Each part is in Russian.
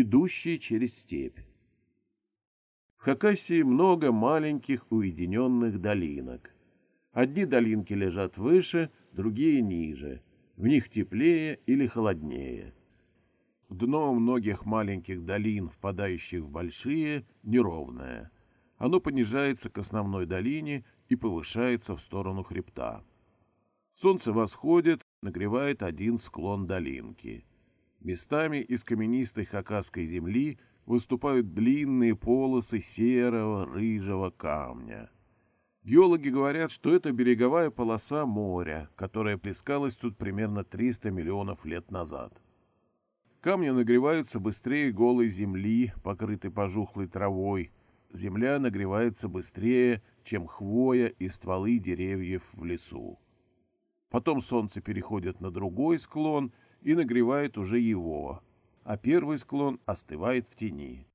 идущие через степь. В Хакасии много маленьких уединенных долинок. Одни долинки лежат выше, другие ниже. В них теплее или холоднее. Дно многих маленьких долин, впадающих в большие, неровное. Оно понижается к основной долине и повышается в сторону хребта. Солнце восходит, нагревает один склон долинки. Местами из каменистой хакасской земли выступают длинные полосы серого, рыжего камня. Геологи говорят, что это береговая полоса моря, которая плескалась тут примерно 300 миллионов лет назад. Камни нагреваются быстрее голой земли, покрытой пожухлой травой. Земля нагревается быстрее, чем хвоя и стволы деревьев в лесу. Потом солнце переходит на другой склон и нагревает уже его, а первый склон остывает в тени.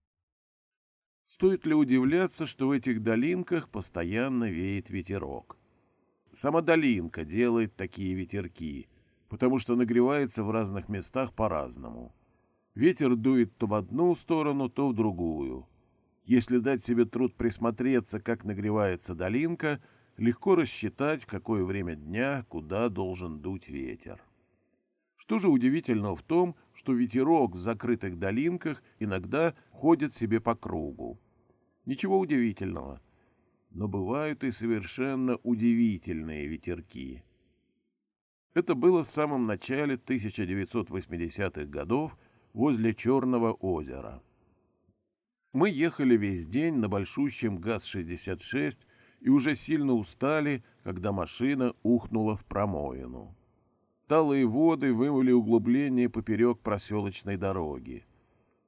Стоит ли удивляться, что в этих долинках постоянно веет ветерок? Сама долинка делает такие ветерки, потому что нагревается в разных местах по-разному. Ветер дует то в одну сторону, то в другую. Если дать себе труд присмотреться, как нагревается долинка, легко рассчитать, в какое время дня куда должен дуть ветер. Что же удивительного в том, что ветерок в закрытых долинках иногда ходит себе по кругу? Ничего удивительного. Но бывают и совершенно удивительные ветерки. Это было в самом начале 1980-х годов возле Черного озера. Мы ехали весь день на большущем ГАЗ-66 и уже сильно устали, когда машина ухнула в промоину. Талые воды вымыли углубление поперек проселочной дороги.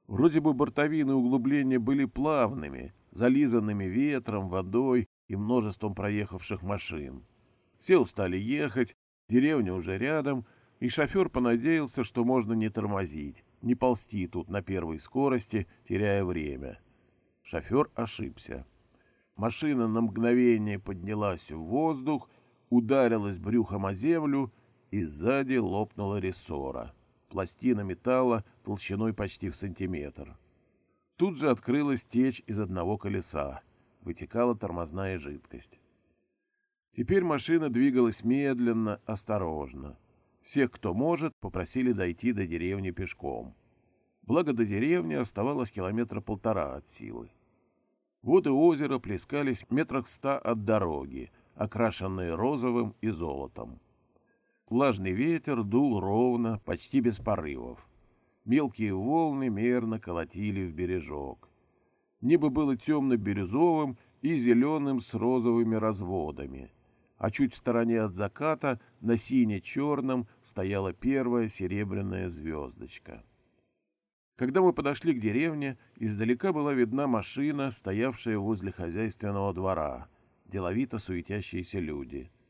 Вроде бы бортовины углубления были плавными, зализанными ветром, водой и множеством проехавших машин. Все устали ехать, деревня уже рядом, и шофер понадеялся, что можно не тормозить, не ползти тут на первой скорости, теряя время. Шофер ошибся. Машина на мгновение поднялась в воздух, ударилась брюхом о землю — и сзади лопнула рессора, пластина металла толщиной почти в сантиметр. Тут же открылась течь из одного колеса, вытекала тормозная жидкость. Теперь машина двигалась медленно, осторожно. Всех, кто может, попросили дойти до деревни пешком. Благо до деревни оставалось километра полтора от силы. Воды озера плескались метрах ста от дороги, окрашенные розовым и золотом. Влажный ветер дул ровно, почти без порывов. Мелкие волны мерно колотили в бережок. Небо было темно-бирюзовым и зеленым с розовыми разводами, а чуть в стороне от заката на сине-черном стояла первая серебряная звездочка. Когда мы подошли к деревне, издалека была видна машина, стоявшая возле хозяйственного двора, деловито суетящиеся люди —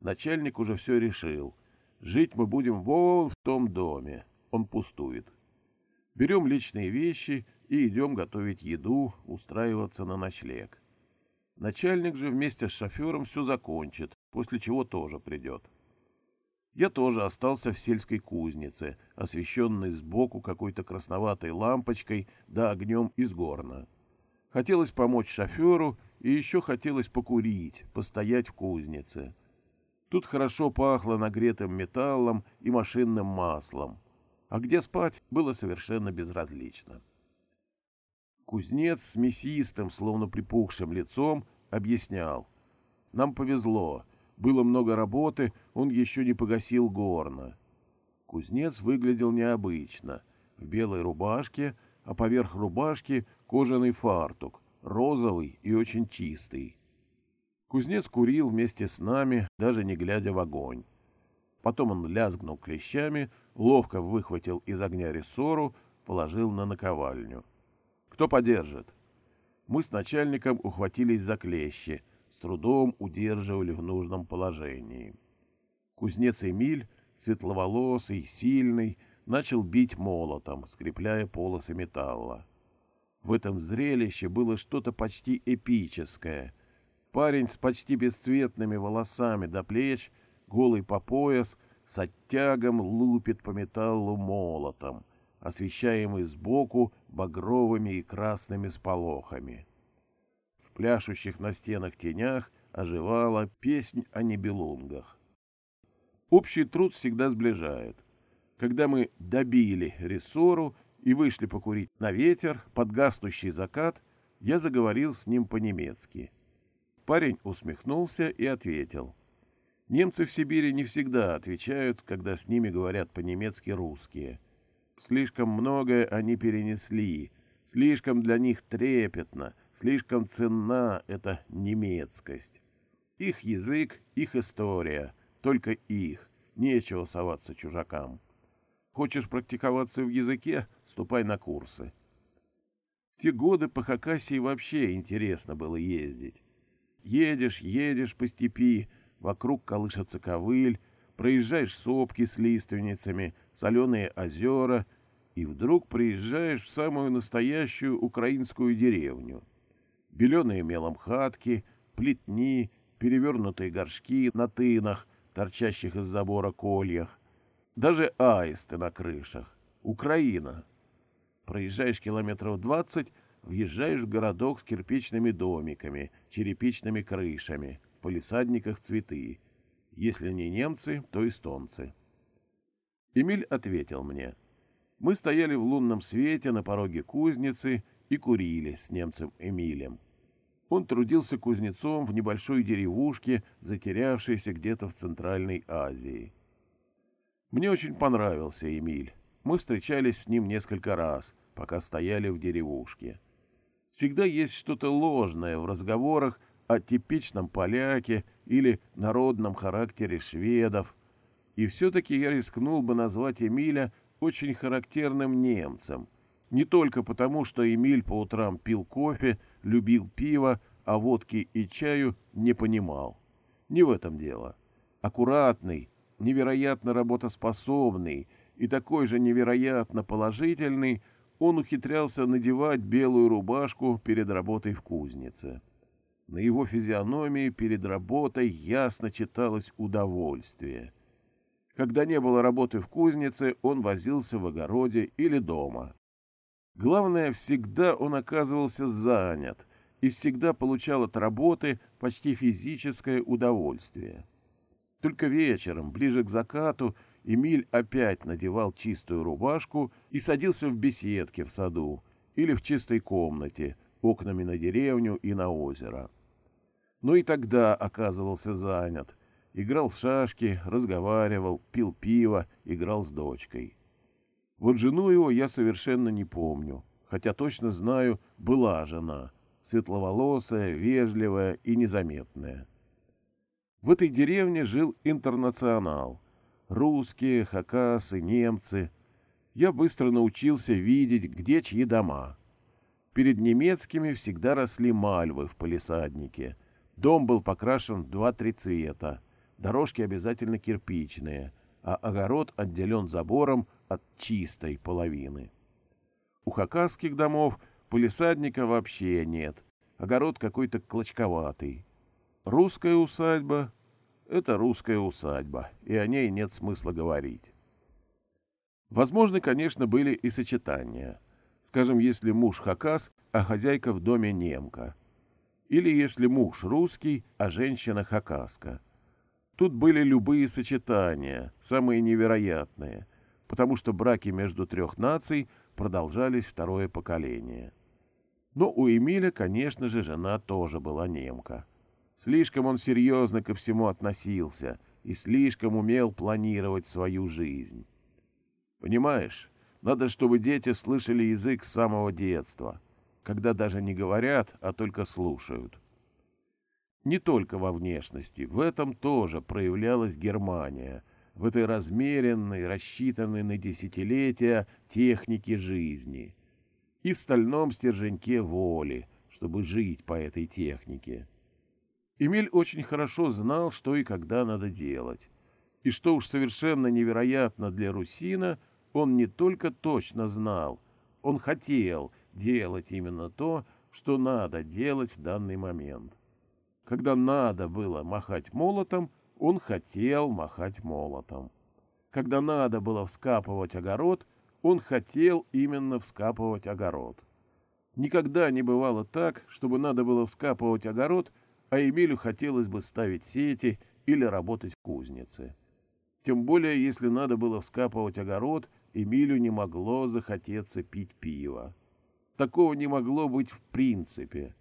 Начальник уже все решил. Жить мы будем вон в том доме. Он пустует. Берем личные вещи и идем готовить еду, устраиваться на ночлег. Начальник же вместе с шофером все закончит, после чего тоже придет. Я тоже остался в сельской кузнице, освещенной сбоку какой-то красноватой лампочкой да огнем из горна. Хотелось помочь шоферу, и еще хотелось покурить, постоять в кузнице. Тут хорошо пахло нагретым металлом и машинным маслом, а где спать было совершенно безразлично. Кузнец с мясистым, словно припухшим лицом, объяснял. Нам повезло, было много работы, он еще не погасил горно. Кузнец выглядел необычно, в белой рубашке, а поверх рубашки кожаный фартук, розовый и очень чистый. Кузнец курил вместе с нами, даже не глядя в огонь. Потом он лязгнул клещами, ловко выхватил из огня рессору, положил на наковальню. «Кто подержит?» Мы с начальником ухватились за клещи, с трудом удерживали в нужном положении. Кузнец Эмиль, светловолосый, сильный, начал бить молотом, скрепляя полосы металла. В этом зрелище было что-то почти эпическое — Парень с почти бесцветными волосами до плеч, голый по пояс, с оттягом лупит по металлу молотом, освещаемый сбоку багровыми и красными сполохами. В пляшущих на стенах тенях оживала песнь о небелунгах. Общий труд всегда сближает. Когда мы добили рессору и вышли покурить на ветер под гаснущий закат, я заговорил с ним по-немецки. Парень усмехнулся и ответил. Немцы в Сибири не всегда отвечают, когда с ними говорят по-немецки русские. Слишком многое они перенесли, слишком для них трепетно, слишком ценна эта немецкость. Их язык, их история, только их, нечего соваться чужакам. Хочешь практиковаться в языке — ступай на курсы. В те годы по Хакасии вообще интересно было ездить. Едешь, едешь по степи, вокруг колышется ковыль, проезжаешь сопки с лиственницами, соленые озера, и вдруг приезжаешь в самую настоящую украинскую деревню. Беленые мелом хатки, плетни, перевернутые горшки на тынах, торчащих из забора кольях, даже аисты на крышах. Украина. Проезжаешь километров двадцать, въезжаешь в городок с кирпичными домиками, черепичными крышами, в полисадниках цветы. Если не немцы, то эстонцы. Эмиль ответил мне. Мы стояли в лунном свете на пороге кузницы и курили с немцем Эмилем. Он трудился кузнецом в небольшой деревушке, затерявшейся где-то в Центральной Азии. Мне очень понравился Эмиль. Мы встречались с ним несколько раз, пока стояли в деревушке. Всегда есть что-то ложное в разговорах о типичном поляке или народном характере шведов. И все-таки я рискнул бы назвать Эмиля очень характерным немцем. Не только потому, что Эмиль по утрам пил кофе, любил пиво, а водки и чаю не понимал. Не в этом дело. Аккуратный, невероятно работоспособный и такой же невероятно положительный, он ухитрялся надевать белую рубашку перед работой в кузнице. На его физиономии перед работой ясно читалось удовольствие. Когда не было работы в кузнице, он возился в огороде или дома. Главное, всегда он оказывался занят и всегда получал от работы почти физическое удовольствие. Только вечером, ближе к закату, Эмиль опять надевал чистую рубашку и садился в беседке в саду или в чистой комнате, окнами на деревню и на озеро. Но и тогда оказывался занят. Играл в шашки, разговаривал, пил пиво, играл с дочкой. Вот жену его я совершенно не помню, хотя точно знаю, была жена, светловолосая, вежливая и незаметная. В этой деревне жил интернационал. Русские, хакасы, немцы. Я быстро научился видеть, где чьи дома. Перед немецкими всегда росли мальвы в палисаднике. Дом был покрашен в два-три цвета. Дорожки обязательно кирпичные, а огород отделен забором от чистой половины. У хакасских домов палисадника вообще нет. Огород какой-то клочковатый. Русская усадьба — это русская усадьба, и о ней нет смысла говорить. Возможны, конечно, были и сочетания. Скажем, если муж хакас, а хозяйка в доме немка. Или если муж русский, а женщина хакаска. Тут были любые сочетания, самые невероятные, потому что браки между трех наций продолжались второе поколение. Но у Эмиля, конечно же, жена тоже была немка. Слишком он серьезно ко всему относился и слишком умел планировать свою жизнь. Понимаешь, надо, чтобы дети слышали язык с самого детства, когда даже не говорят, а только слушают. Не только во внешности, в этом тоже проявлялась Германия, в этой размеренной, рассчитанной на десятилетия технике жизни и в стальном стерженьке воли, чтобы жить по этой технике. Эмиль очень хорошо знал, что и когда надо делать. И что уж совершенно невероятно для Русина, он не только точно знал, он хотел делать именно то, что надо делать в данный момент. Когда надо было махать молотом, он хотел махать молотом. Когда надо было вскапывать огород, он хотел именно вскапывать огород. Никогда не бывало так, чтобы надо было вскапывать огород, а Эмилю хотелось бы ставить сети или работать в кузнице. Тем более, если надо было вскапывать огород, Эмилю не могло захотеться пить пиво. Такого не могло быть в принципе.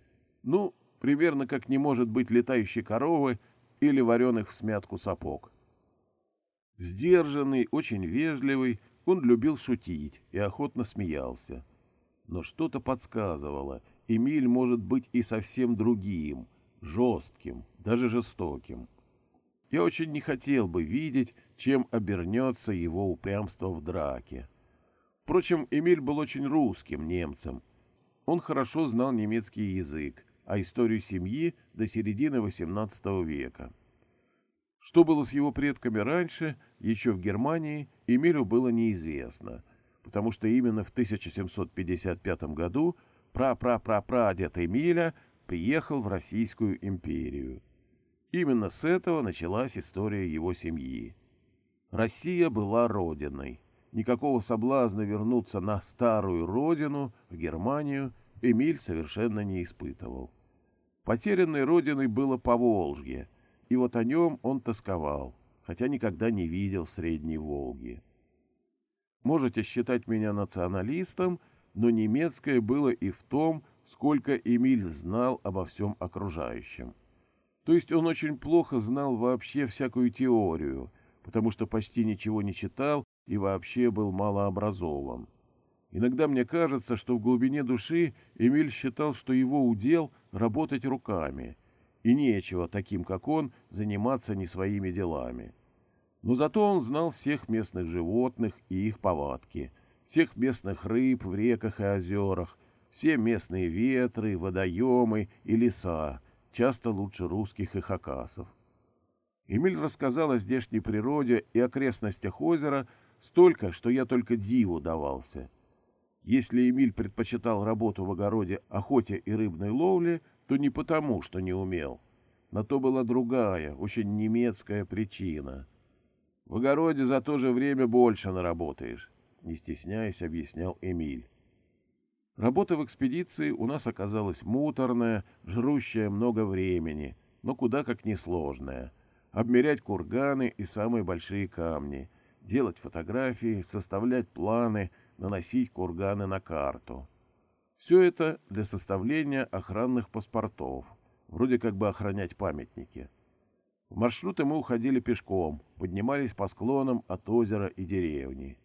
Ну, примерно как не может быть летающей коровы или вареных в смятку сапог. Сдержанный, очень вежливый, он любил шутить и охотно смеялся. Но что-то подсказывало, Эмиль может быть и совсем другим, жестким, даже жестоким. Я очень не хотел бы видеть, чем обернется его упрямство в драке. Впрочем, Эмиль был очень русским немцем. Он хорошо знал немецкий язык, а историю семьи до середины XVIII века. Что было с его предками раньше, еще в Германии, Эмилю было неизвестно, потому что именно в 1755 году пра-пра-пра-прадед Эмиля приехал в Российскую империю. Именно с этого началась история его семьи. Россия была родиной. Никакого соблазна вернуться на старую родину, в Германию, Эмиль совершенно не испытывал. Потерянной родиной было Поволжье, и вот о нем он тосковал, хотя никогда не видел Средней Волги. Можете считать меня националистом, но немецкое было и в том, сколько Эмиль знал обо всем окружающем. То есть он очень плохо знал вообще всякую теорию, потому что почти ничего не читал и вообще был малообразован. Иногда мне кажется, что в глубине души Эмиль считал, что его удел — работать руками, и нечего таким, как он, заниматься не своими делами. Но зато он знал всех местных животных и их повадки, всех местных рыб в реках и озерах, все местные ветры, водоемы и леса, часто лучше русских и хакасов. Эмиль рассказал о здешней природе и окрестностях озера столько, что я только диву давался. Если Эмиль предпочитал работу в огороде, охоте и рыбной ловле, то не потому, что не умел. На то была другая, очень немецкая причина. В огороде за то же время больше наработаешь, не стесняясь, объяснял Эмиль. Работа в экспедиции у нас оказалась муторная, жрущая много времени, но куда как несложная. Обмерять курганы и самые большие камни, делать фотографии, составлять планы, наносить курганы на карту. Все это для составления охранных паспортов, вроде как бы охранять памятники. В маршруты мы уходили пешком, поднимались по склонам от озера и деревни.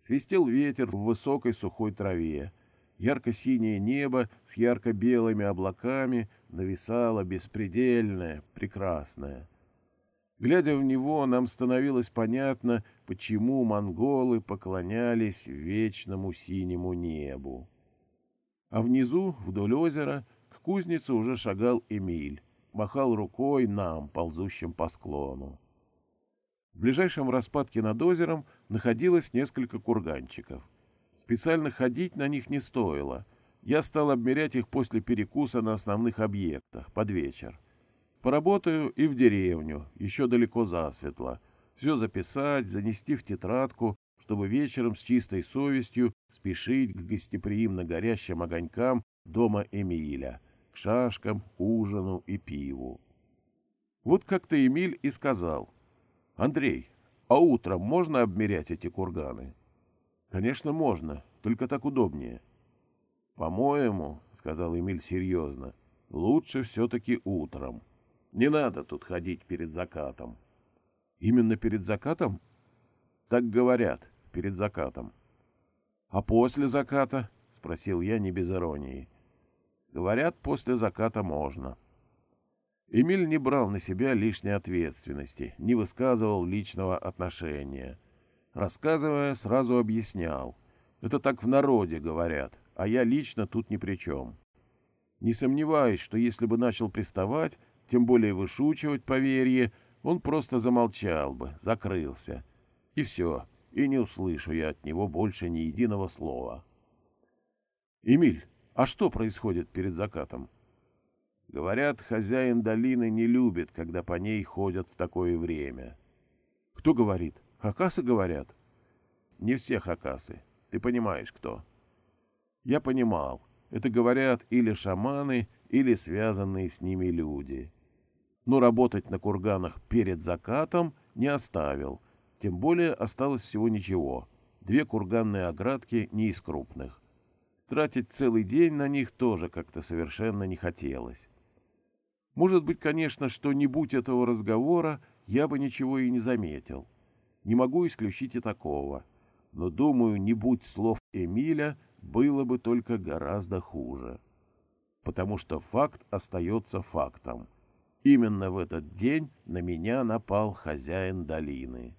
Свистел ветер в высокой сухой траве, Ярко-синее небо с ярко-белыми облаками нависало беспредельное, прекрасное. Глядя в него, нам становилось понятно, почему монголы поклонялись вечному синему небу. А внизу, вдоль озера, к кузнице уже шагал Эмиль, махал рукой нам, ползущим по склону. В ближайшем распадке над озером находилось несколько курганчиков — Специально ходить на них не стоило. Я стал обмерять их после перекуса на основных объектах, под вечер. Поработаю и в деревню, еще далеко засветло. Все записать, занести в тетрадку, чтобы вечером с чистой совестью спешить к гостеприимно горящим огонькам дома Эмиля, к шашкам, ужину и пиву. Вот как-то Эмиль и сказал. «Андрей, а утром можно обмерять эти курганы?» Конечно, можно, только так удобнее. По-моему, сказал Эмиль серьезно, лучше все-таки утром. Не надо тут ходить перед закатом. Именно перед закатом? Так говорят, перед закатом. А после заката? Спросил я не без иронии. Говорят, после заката можно. Эмиль не брал на себя лишней ответственности, не высказывал личного отношения. Рассказывая, сразу объяснял. Это так в народе говорят, а я лично тут ни при чем. Не сомневаюсь, что если бы начал приставать, тем более вышучивать поверье, он просто замолчал бы, закрылся. И все, и не услышу я от него больше ни единого слова. «Эмиль, а что происходит перед закатом?» Говорят, хозяин долины не любит, когда по ней ходят в такое время. «Кто говорит?» Хакасы говорят? Не все хакасы. Ты понимаешь, кто. Я понимал. Это говорят или шаманы, или связанные с ними люди. Но работать на курганах перед закатом не оставил. Тем более осталось всего ничего. Две курганные оградки не из крупных. Тратить целый день на них тоже как-то совершенно не хотелось. Может быть, конечно, что не будь этого разговора, я бы ничего и не заметил. Не могу исключить и такого. Но, думаю, не будь слов Эмиля, было бы только гораздо хуже. Потому что факт остается фактом. Именно в этот день на меня напал хозяин долины.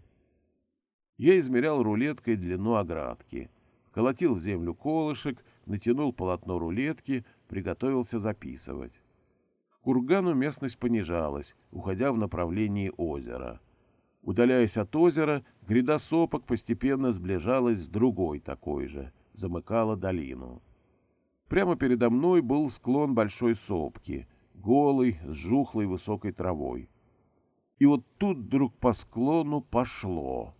Я измерял рулеткой длину оградки, колотил в землю колышек, натянул полотно рулетки, приготовился записывать. К кургану местность понижалась, уходя в направлении озера. Удаляясь от озера, гряда сопок постепенно сближалась с другой такой же, замыкала долину. Прямо передо мной был склон большой сопки, голый, с жухлой высокой травой. И вот тут вдруг по склону пошло.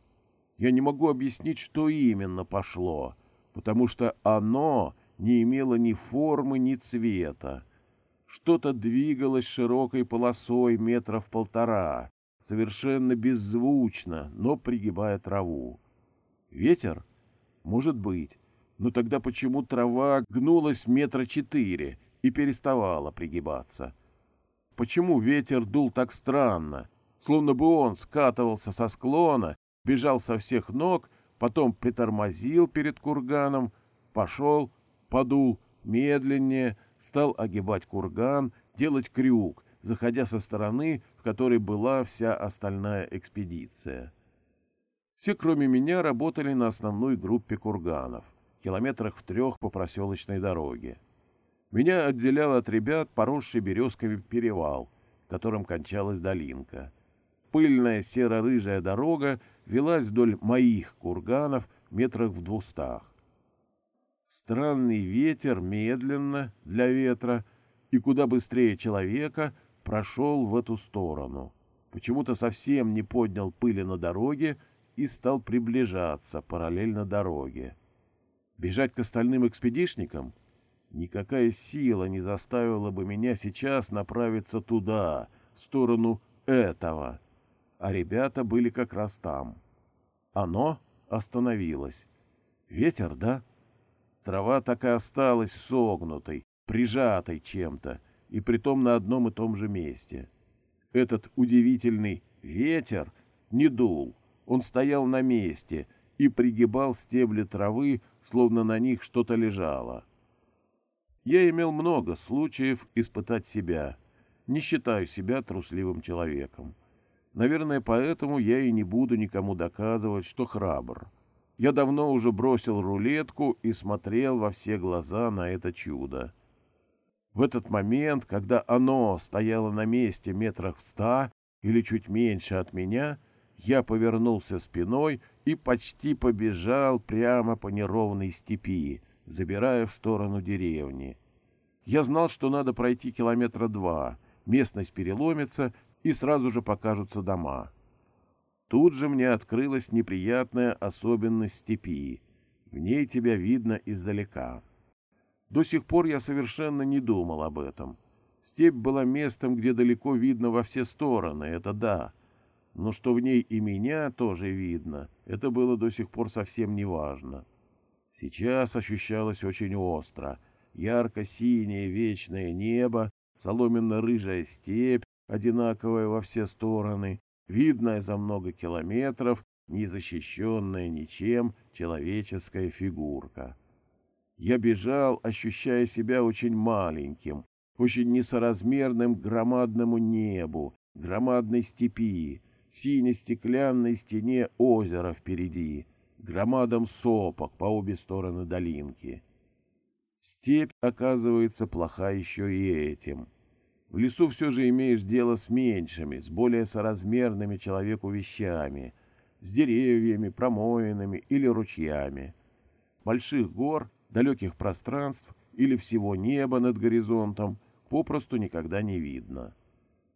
Я не могу объяснить, что именно пошло, потому что оно не имело ни формы, ни цвета. Что-то двигалось широкой полосой метров полтора, совершенно беззвучно, но пригибая траву. Ветер? Может быть. Но тогда почему трава гнулась метра четыре и переставала пригибаться? Почему ветер дул так странно, словно бы он скатывался со склона, бежал со всех ног, потом притормозил перед курганом, пошел, подул медленнее, стал огибать курган, делать крюк, заходя со стороны, в которой была вся остальная экспедиция. Все, кроме меня, работали на основной группе курганов, километрах в трех по проселочной дороге. Меня отделял от ребят поросший березками перевал, которым кончалась долинка. Пыльная серо-рыжая дорога велась вдоль моих курганов метрах в двустах. Странный ветер медленно для ветра и куда быстрее человека прошел в эту сторону. Почему-то совсем не поднял пыли на дороге и стал приближаться параллельно дороге. Бежать к остальным экспедишникам? Никакая сила не заставила бы меня сейчас направиться туда, в сторону этого. А ребята были как раз там. Оно остановилось. Ветер, да? Трава так и осталась согнутой, прижатой чем-то, и притом на одном и том же месте. Этот удивительный ветер не дул, он стоял на месте и пригибал стебли травы, словно на них что-то лежало. Я имел много случаев испытать себя, не считаю себя трусливым человеком. Наверное, поэтому я и не буду никому доказывать, что храбр. Я давно уже бросил рулетку и смотрел во все глаза на это чудо. В этот момент, когда оно стояло на месте метрах в ста или чуть меньше от меня, я повернулся спиной и почти побежал прямо по неровной степи, забирая в сторону деревни. Я знал, что надо пройти километра два, местность переломится, и сразу же покажутся дома. Тут же мне открылась неприятная особенность степи. В ней тебя видно издалека. До сих пор я совершенно не думал об этом. Степь была местом, где далеко видно во все стороны, это да. Но что в ней и меня тоже видно, это было до сих пор совсем не важно. Сейчас ощущалось очень остро. Ярко-синее вечное небо, соломенно-рыжая степь, одинаковая во все стороны, видная за много километров, не защищенная ничем человеческая фигурка. Я бежал, ощущая себя очень маленьким, очень несоразмерным громадному небу, громадной степи, сине-стеклянной стене озера впереди, громадам сопок по обе стороны долинки. Степь, оказывается, плоха еще и этим — в лесу все же имеешь дело с меньшими, с более соразмерными человеку вещами, с деревьями, промоинами или ручьями. Больших гор, далеких пространств или всего неба над горизонтом попросту никогда не видно.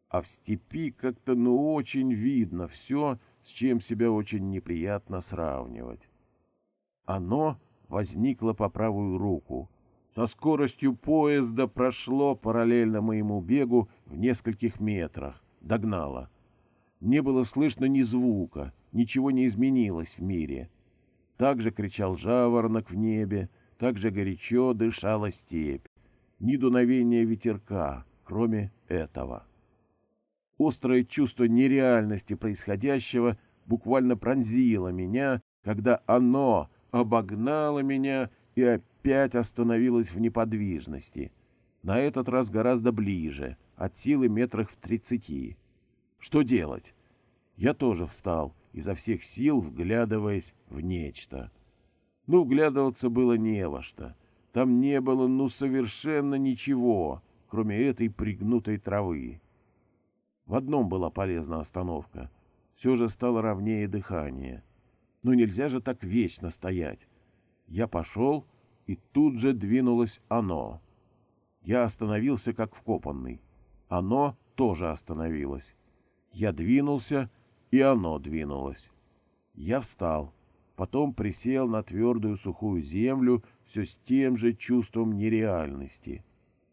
А в степи как-то ну очень видно все, с чем себя очень неприятно сравнивать. Оно возникло по правую руку. Со скоростью поезда прошло параллельно моему бегу в нескольких метрах, догнало. Не было слышно ни звука, ничего не изменилось в мире. Так же кричал жаворонок в небе, так же горячо дышала степь. Ни дуновения ветерка, кроме этого. Острое чувство нереальности происходящего буквально пронзило меня, когда оно обогнало меня и опять остановилось в неподвижности. На этот раз гораздо ближе, от силы метрах в тридцати. Что делать? Я тоже встал, изо всех сил вглядываясь в нечто. Ну, вглядываться было не во что. Там не было ну совершенно ничего, кроме этой пригнутой травы. В одном была полезна остановка. Все же стало ровнее дыхание. Ну нельзя же так вечно стоять. Я пошел, и тут же двинулось оно. Я остановился как вкопанный. Оно тоже остановилось. Я двинулся, и оно двинулось. Я встал, потом присел на твердую сухую землю все с тем же чувством нереальности.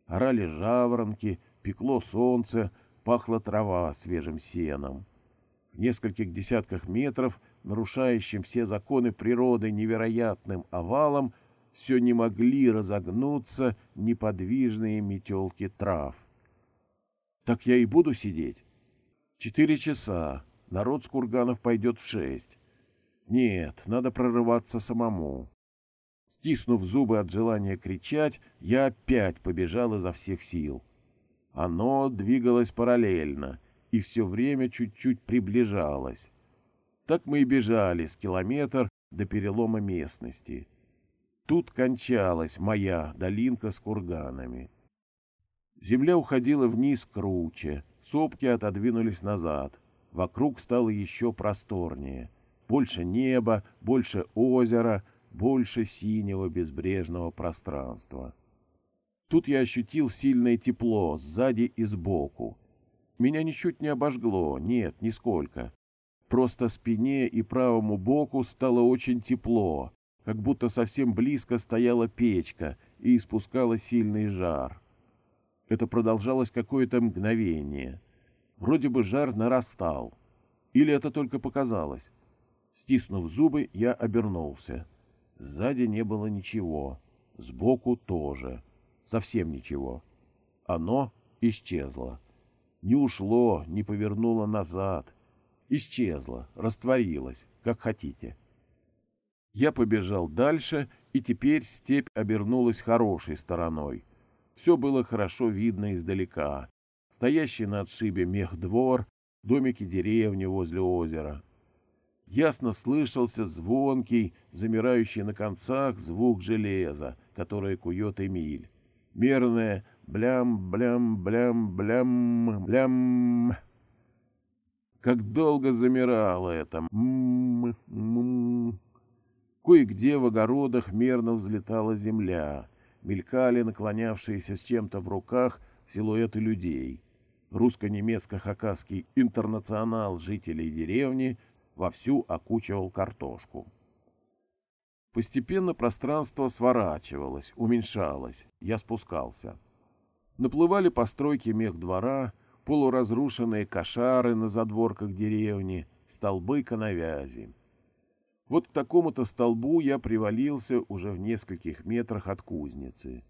Орали жаворонки, пекло солнце, пахла трава свежим сеном. В нескольких десятках метров, нарушающим все законы природы невероятным овалом, все не могли разогнуться неподвижные метелки трав. Так я и буду сидеть. Четыре часа, народ с курганов пойдет в шесть. Нет, надо прорываться самому. Стиснув зубы от желания кричать, я опять побежал изо всех сил. Оно двигалось параллельно и все время чуть-чуть приближалось. Так мы и бежали с километр до перелома местности. Тут кончалась моя долинка с курганами. Земля уходила вниз круче, сопки отодвинулись назад. Вокруг стало еще просторнее. Больше неба, больше озера, больше синего безбрежного пространства. Тут я ощутил сильное тепло сзади и сбоку. Меня ничуть не обожгло, нет, нисколько. Просто спине и правому боку стало очень тепло, как будто совсем близко стояла печка и испускала сильный жар. Это продолжалось какое-то мгновение. Вроде бы жар нарастал. Или это только показалось? Стиснув зубы, я обернулся. Сзади не было ничего, сбоку тоже, совсем ничего. Оно исчезло. Не ушло, не повернуло назад. Исчезло, растворилось, как хотите. Я побежал дальше, и теперь степь обернулась хорошей стороной. Все было хорошо видно издалека. Стоящий на отшибе мехдвор, домики деревни возле озера — ясно слышался звонкий, замирающий на концах звук железа, которое кует Эмиль. Мерное блям-блям-блям-блям-блям. Как долго замирало это. Кое-где в огородах мерно взлетала земля. Мелькали наклонявшиеся с чем-то в руках силуэты людей. Русско-немецко-хакасский интернационал жителей деревни — вовсю окучивал картошку. Постепенно пространство сворачивалось, уменьшалось. Я спускался. Наплывали постройки мехдвора, полуразрушенные кошары на задворках деревни, столбы коновязи. Вот к такому-то столбу я привалился уже в нескольких метрах от кузницы.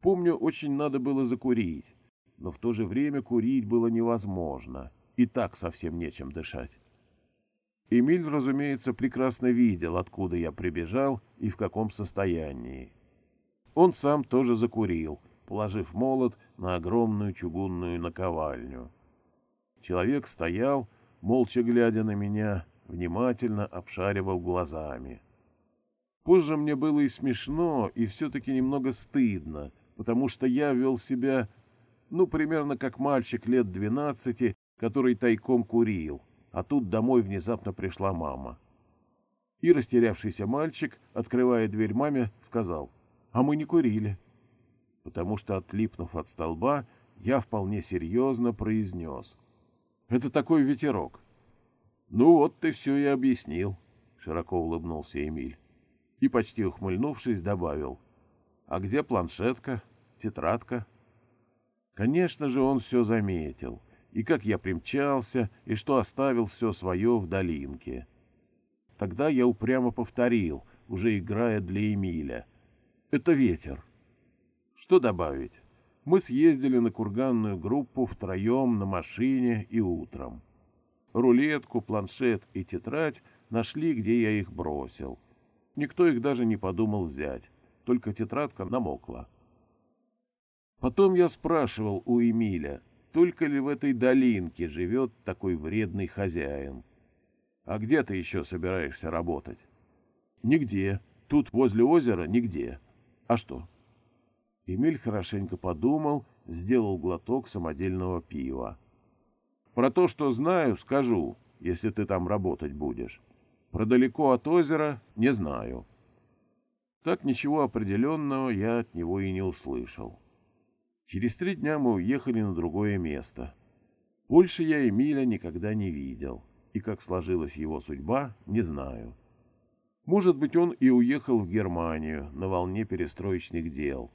Помню, очень надо было закурить, но в то же время курить было невозможно, и так совсем нечем дышать. Эмиль, разумеется, прекрасно видел, откуда я прибежал и в каком состоянии. Он сам тоже закурил, положив молот на огромную чугунную наковальню. Человек стоял, молча глядя на меня, внимательно обшаривал глазами. Позже мне было и смешно, и все-таки немного стыдно, потому что я вел себя, ну, примерно как мальчик лет двенадцати, который тайком курил — а тут домой внезапно пришла мама. И растерявшийся мальчик, открывая дверь маме, сказал, «А мы не курили». Потому что, отлипнув от столба, я вполне серьезно произнес, «Это такой ветерок». «Ну вот ты все и объяснил», — широко улыбнулся Эмиль. и, почти ухмыльнувшись, добавил. «А где планшетка? Тетрадка?» Конечно же, он все заметил, и как я примчался, и что оставил все свое в долинке. Тогда я упрямо повторил, уже играя для Эмиля. «Это ветер». Что добавить? Мы съездили на курганную группу втроем на машине и утром. Рулетку, планшет и тетрадь нашли, где я их бросил. Никто их даже не подумал взять, только тетрадка намокла. Потом я спрашивал у Эмиля, только ли в этой долинке живет такой вредный хозяин. А где ты еще собираешься работать? Нигде. Тут, возле озера, нигде. А что? Эмиль хорошенько подумал, сделал глоток самодельного пива. Про то, что знаю, скажу, если ты там работать будешь. Про далеко от озера не знаю. Так ничего определенного я от него и не услышал. Через три дня мы уехали на другое место. Больше я Эмиля никогда не видел, и как сложилась его судьба, не знаю. Может быть, он и уехал в Германию на волне перестроечных дел.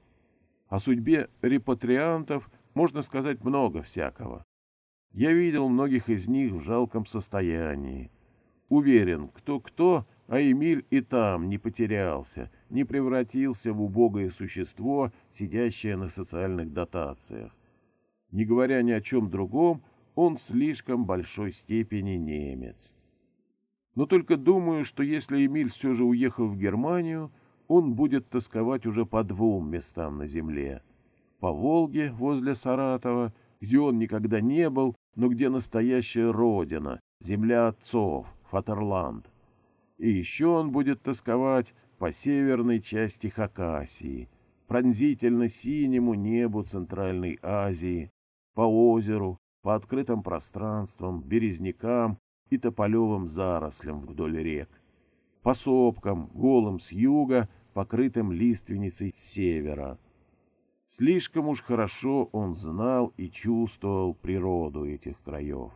О судьбе репатриантов можно сказать много всякого. Я видел многих из них в жалком состоянии, Уверен, кто-кто, а Эмиль и там не потерялся, не превратился в убогое существо, сидящее на социальных дотациях. Не говоря ни о чем другом, он в слишком большой степени немец. Но только думаю, что если Эмиль все же уехал в Германию, он будет тосковать уже по двум местам на земле. По Волге возле Саратова, где он никогда не был, но где настоящая родина, земля отцов, Фатерланд. И еще он будет тосковать по северной части Хакасии, пронзительно синему небу Центральной Азии, по озеру, по открытым пространствам, березнякам и тополевым зарослям вдоль рек, по сопкам, голым с юга, покрытым лиственницей с севера. Слишком уж хорошо он знал и чувствовал природу этих краев.